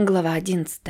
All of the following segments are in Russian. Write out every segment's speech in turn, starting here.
Глава 11.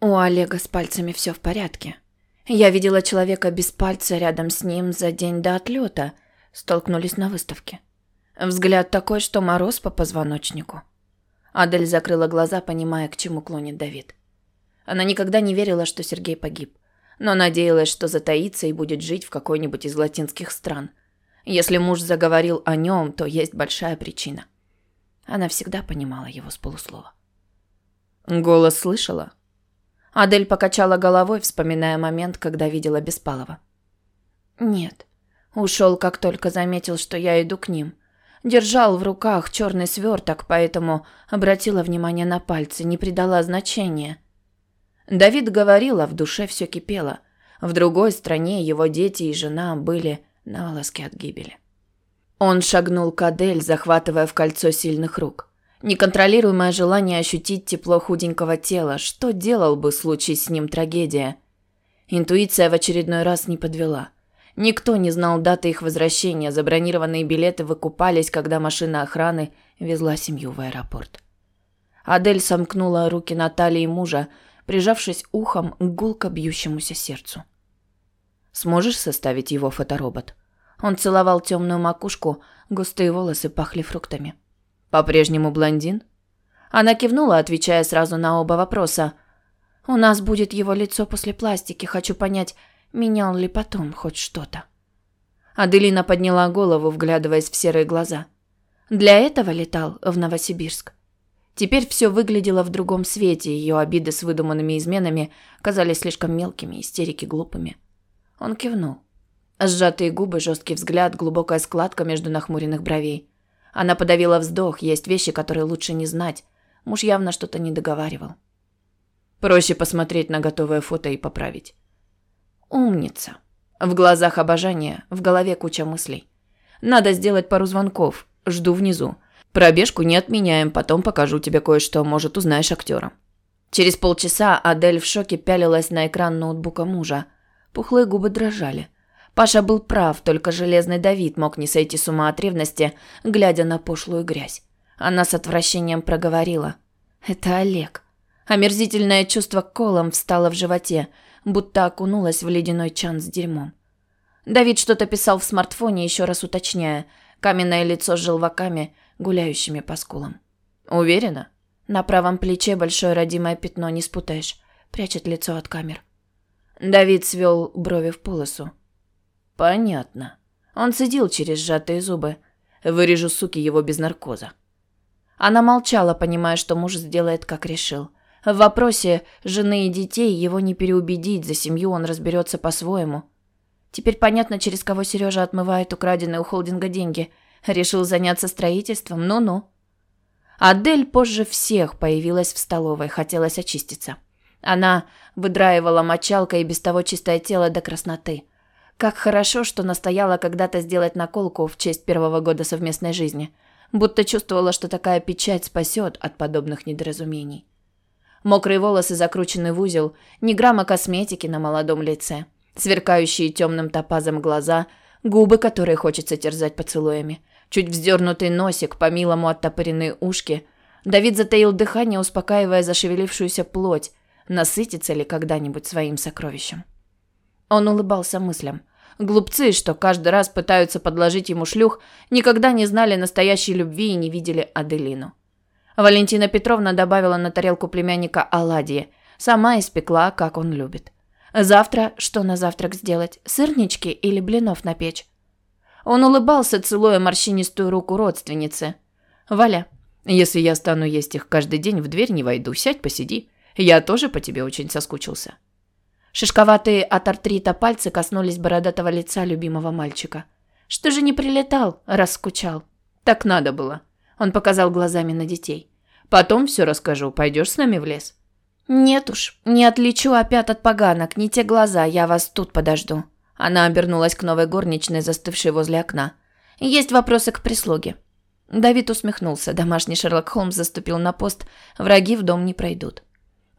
У Олега с пальцами все в порядке. Я видела человека без пальца рядом с ним за день до отлета. Столкнулись на выставке. Взгляд такой, что мороз по позвоночнику. Адель закрыла глаза, понимая, к чему клонит Давид. Она никогда не верила, что Сергей погиб, но надеялась, что затаится и будет жить в какой-нибудь из латинских стран. Если муж заговорил о нем, то есть большая причина. Она всегда понимала его с полуслова. Голос слышала? Адель покачала головой, вспоминая момент, когда видела Беспалова. Нет. Ушел, как только заметил, что я иду к ним. Держал в руках черный сверток, поэтому обратила внимание на пальцы, не придала значения. Давид говорил, а в душе все кипело. В другой стране его дети и жена были на волоске от гибели. Он шагнул к Адель, захватывая в кольцо сильных рук. Неконтролируемое желание ощутить тепло худенького тела, что делал бы, случись с ним трагедия. Интуиция в очередной раз не подвела. Никто не знал даты их возвращения, забронированные билеты выкупались, когда машина охраны везла семью в аэропорт. Адель сомкнула руки на талии мужа, прижавшись ухом к гулко бьющемуся сердцу. «Сможешь составить его фоторобот?» Он целовал темную макушку, густые волосы пахли фруктами. По-прежнему блондин? Она кивнула, отвечая сразу на оба вопроса. У нас будет его лицо после пластики, хочу понять, менял ли потом хоть что-то. Аделина подняла голову, вглядываясь в серые глаза. Для этого летал в Новосибирск. Теперь все выглядело в другом свете, ее обиды с выдуманными изменами казались слишком мелкими, истерики глупыми. Он кивнул. Сжатые губы, жесткий взгляд, глубокая складка между нахмуренных бровей. Она подавила вздох, есть вещи, которые лучше не знать. Муж явно что-то не договаривал. Проще посмотреть на готовое фото и поправить. Умница. В глазах обожание, в голове куча мыслей. Надо сделать пару звонков. Жду внизу. Пробежку не отменяем, потом покажу тебе кое-что, может, узнаешь актера. Через полчаса Адель в шоке пялилась на экран ноутбука мужа. Пухлые губы дрожали. Паша был прав, только железный Давид мог не сойти с ума от ревности, глядя на пошлую грязь. Она с отвращением проговорила. «Это Олег». Омерзительное чувство колом встало в животе, будто окунулась в ледяной чан с дерьмом. Давид что-то писал в смартфоне, еще раз уточняя. Каменное лицо с желваками, гуляющими по скулам. «Уверена?» На правом плече большое родимое пятно, не спутаешь. Прячет лицо от камер. Давид свел брови в полосу. Понятно. Он цедил через сжатые зубы. Вырежу, суки, его без наркоза. Она молчала, понимая, что муж сделает, как решил. В вопросе жены и детей его не переубедить, за семью он разберется по-своему. Теперь понятно, через кого Сережа отмывает украденные у холдинга деньги. Решил заняться строительством, ну-ну. Адель позже всех появилась в столовой, хотелось очиститься. Она выдраивала мочалкой и без того чистое тело до красноты. Как хорошо, что настояла когда-то сделать наколку в честь первого года совместной жизни. Будто чувствовала, что такая печать спасет от подобных недоразумений. Мокрые волосы закручены в узел, ни грамма косметики на молодом лице, сверкающие темным топазом глаза, губы, которые хочется терзать поцелуями, чуть вздернутый носик, по-милому оттопыренные ушки. Давид затаил дыхание, успокаивая зашевелившуюся плоть, насытится ли когда-нибудь своим сокровищем. Он улыбался мыслям. Глупцы, что каждый раз пытаются подложить ему шлюх, никогда не знали настоящей любви и не видели Аделину. Валентина Петровна добавила на тарелку племянника оладьи. Сама испекла, как он любит. Завтра что на завтрак сделать? Сырнички или блинов на печь? Он улыбался, целуя морщинистую руку родственницы. «Валя, если я стану есть их каждый день, в дверь не войду. Сядь, посиди. Я тоже по тебе очень соскучился». Шишковатые от артрита пальцы коснулись бородатого лица любимого мальчика. «Что же не прилетал, раз скучал?» «Так надо было». Он показал глазами на детей. «Потом все расскажу. Пойдешь с нами в лес?» «Нет уж, не отличу опять от поганок, не те глаза, я вас тут подожду». Она обернулась к новой горничной, застывшей возле окна. «Есть вопросы к прислуге». Давид усмехнулся. Домашний Шерлок Холмс заступил на пост. Враги в дом не пройдут.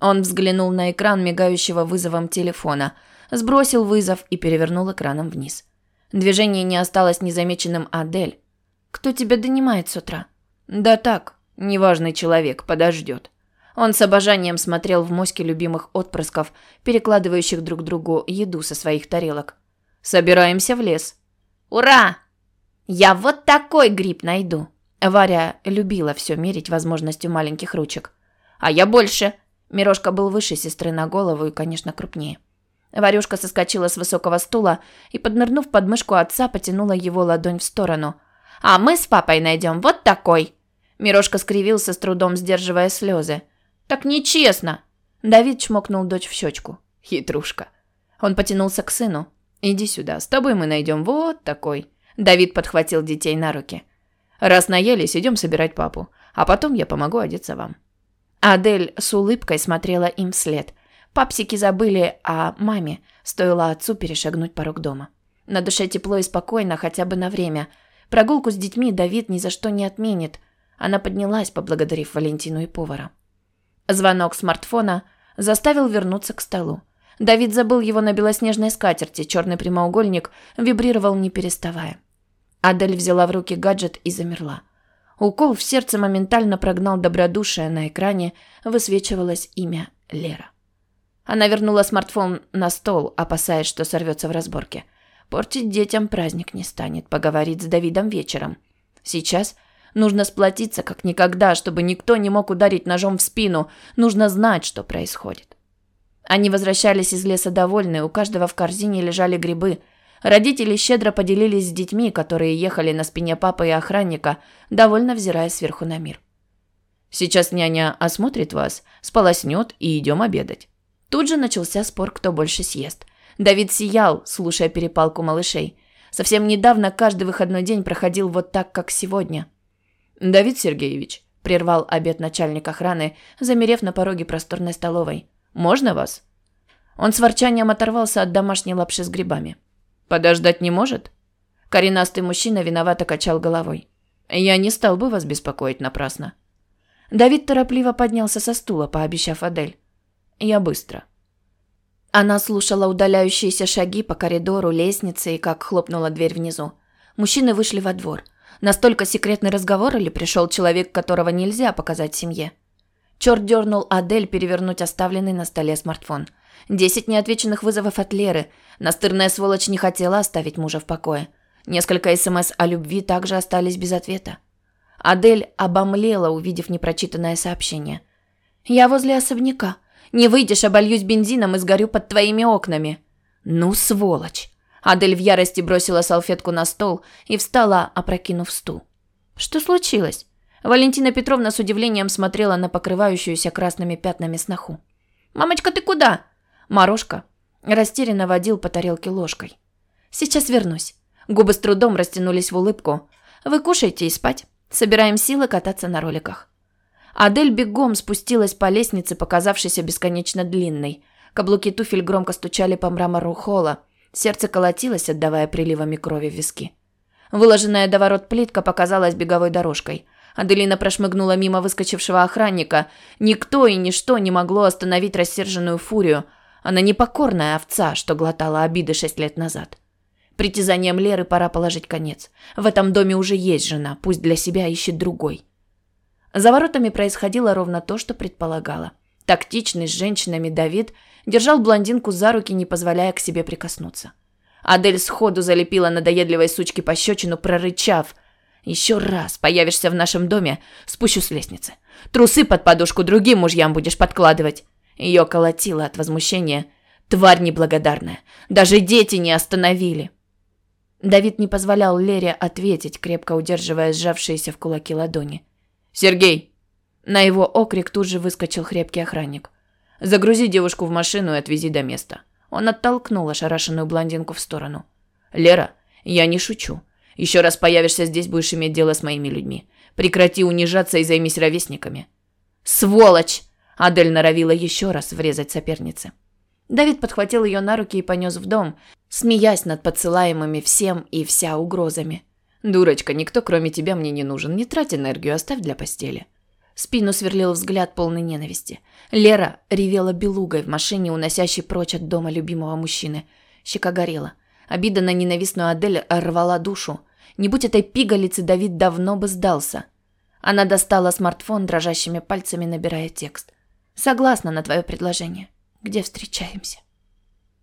Он взглянул на экран мигающего вызовом телефона, сбросил вызов и перевернул экраном вниз. Движение не осталось незамеченным Адель. «Кто тебя донимает с утра?» «Да так, неважный человек, подождет». Он с обожанием смотрел в моське любимых отпрысков, перекладывающих друг другу еду со своих тарелок. «Собираемся в лес». «Ура! Я вот такой гриб найду!» Варя любила все мерить возможностью маленьких ручек. «А я больше!» Мирошка был выше сестры на голову и, конечно, крупнее. Варюшка соскочила с высокого стула и, поднырнув под мышку отца, потянула его ладонь в сторону. «А мы с папой найдем вот такой!» Мирошка скривился, с трудом сдерживая слезы. «Так нечестно!» Давид чмокнул дочь в щечку. Хитрушка. Он потянулся к сыну. «Иди сюда, с тобой мы найдем вот такой». Давид подхватил детей на руки. «Раз наелись, идем собирать папу, а потом я помогу одеться вам». Адель с улыбкой смотрела им вслед. Папсики забыли о маме, стоило отцу перешагнуть порог дома. На душе тепло и спокойно, хотя бы на время. Прогулку с детьми Давид ни за что не отменит. Она поднялась, поблагодарив Валентину и повара. Звонок смартфона заставил вернуться к столу. Давид забыл его на белоснежной скатерти, черный прямоугольник вибрировал не переставая. Адель взяла в руки гаджет и замерла. Укол в сердце моментально прогнал добродушие, на экране высвечивалось имя Лера. Она вернула смартфон на стол, опасаясь, что сорвется в разборке. Портить детям праздник не станет, поговорить с Давидом вечером. Сейчас нужно сплотиться как никогда, чтобы никто не мог ударить ножом в спину. Нужно знать, что происходит. Они возвращались из леса довольные, у каждого в корзине лежали грибы – Родители щедро поделились с детьми, которые ехали на спине папы и охранника, довольно взирая сверху на мир. «Сейчас няня осмотрит вас, сполоснет и идем обедать». Тут же начался спор, кто больше съест. Давид сиял, слушая перепалку малышей. Совсем недавно каждый выходной день проходил вот так, как сегодня. «Давид Сергеевич», – прервал обед начальник охраны, замерев на пороге просторной столовой. «Можно вас?» Он с ворчанием оторвался от домашней лапши с грибами. Подождать не может? Коренастый мужчина виновато качал головой. Я не стал бы вас беспокоить напрасно. Давид торопливо поднялся со стула, пообещав Адель. Я быстро. Она слушала удаляющиеся шаги по коридору, лестнице и как хлопнула дверь внизу. Мужчины вышли во двор. Настолько секретный разговор или пришел человек, которого нельзя показать семье? Черт дернул Адель перевернуть оставленный на столе смартфон – Десять неотвеченных вызовов от Леры. Настырная сволочь не хотела оставить мужа в покое. Несколько СМС о любви также остались без ответа. Адель обомлела, увидев непрочитанное сообщение. «Я возле особняка. Не выйдешь, обольюсь бензином и сгорю под твоими окнами». «Ну, сволочь!» Адель в ярости бросила салфетку на стол и встала, опрокинув стул. «Что случилось?» Валентина Петровна с удивлением смотрела на покрывающуюся красными пятнами сноху. «Мамочка, ты куда?» Морошка растерянно водил по тарелке ложкой. «Сейчас вернусь». Губы с трудом растянулись в улыбку. «Вы кушайте и спать. Собираем силы кататься на роликах». Адель бегом спустилась по лестнице, показавшейся бесконечно длинной. Каблуки туфель громко стучали по мрамору холла. Сердце колотилось, отдавая приливами крови в виски. Выложенная до ворот плитка показалась беговой дорожкой. Аделина прошмыгнула мимо выскочившего охранника. Никто и ничто не могло остановить рассерженную фурию – она непокорная овца, что глотала обиды шесть лет назад. Притязаниям Леры пора положить конец. В этом доме уже есть жена, пусть для себя ищет другой. За воротами происходило ровно то, что предполагала. Тактичный с женщинами Давид держал блондинку за руки, не позволяя к себе прикоснуться. Адель сходу залепила надоедливой сучке пощечину, прорычав. «Еще раз появишься в нашем доме, спущу с лестницы. Трусы под подушку другим мужьям будешь подкладывать. Ее колотило от возмущения. Тварь неблагодарная. Даже дети не остановили. Давид не позволял Лере ответить, крепко удерживая сжавшиеся в кулаки ладони. «Сергей!» На его окрик тут же выскочил хрепкий охранник. «Загрузи девушку в машину и отвези до места». Он оттолкнул ошарашенную блондинку в сторону. «Лера, я не шучу. Еще раз появишься здесь, будешь иметь дело с моими людьми. Прекрати унижаться и займись ровесниками». «Сволочь!» Адель норовила еще раз врезать сопернице. Давид подхватил ее на руки и понес в дом, смеясь над подсылаемыми всем и вся угрозами. «Дурочка, никто кроме тебя мне не нужен. Не трать энергию, оставь для постели». Спину сверлил взгляд полный ненависти. Лера ревела белугой в машине, уносящей прочь от дома любимого мужчины. Щека горела. Обида на ненавистную Адель рвала душу. Не будь этой пигалицы, Давид давно бы сдался. Она достала смартфон, дрожащими пальцами набирая текст. Согласна на твое предложение. Где встречаемся?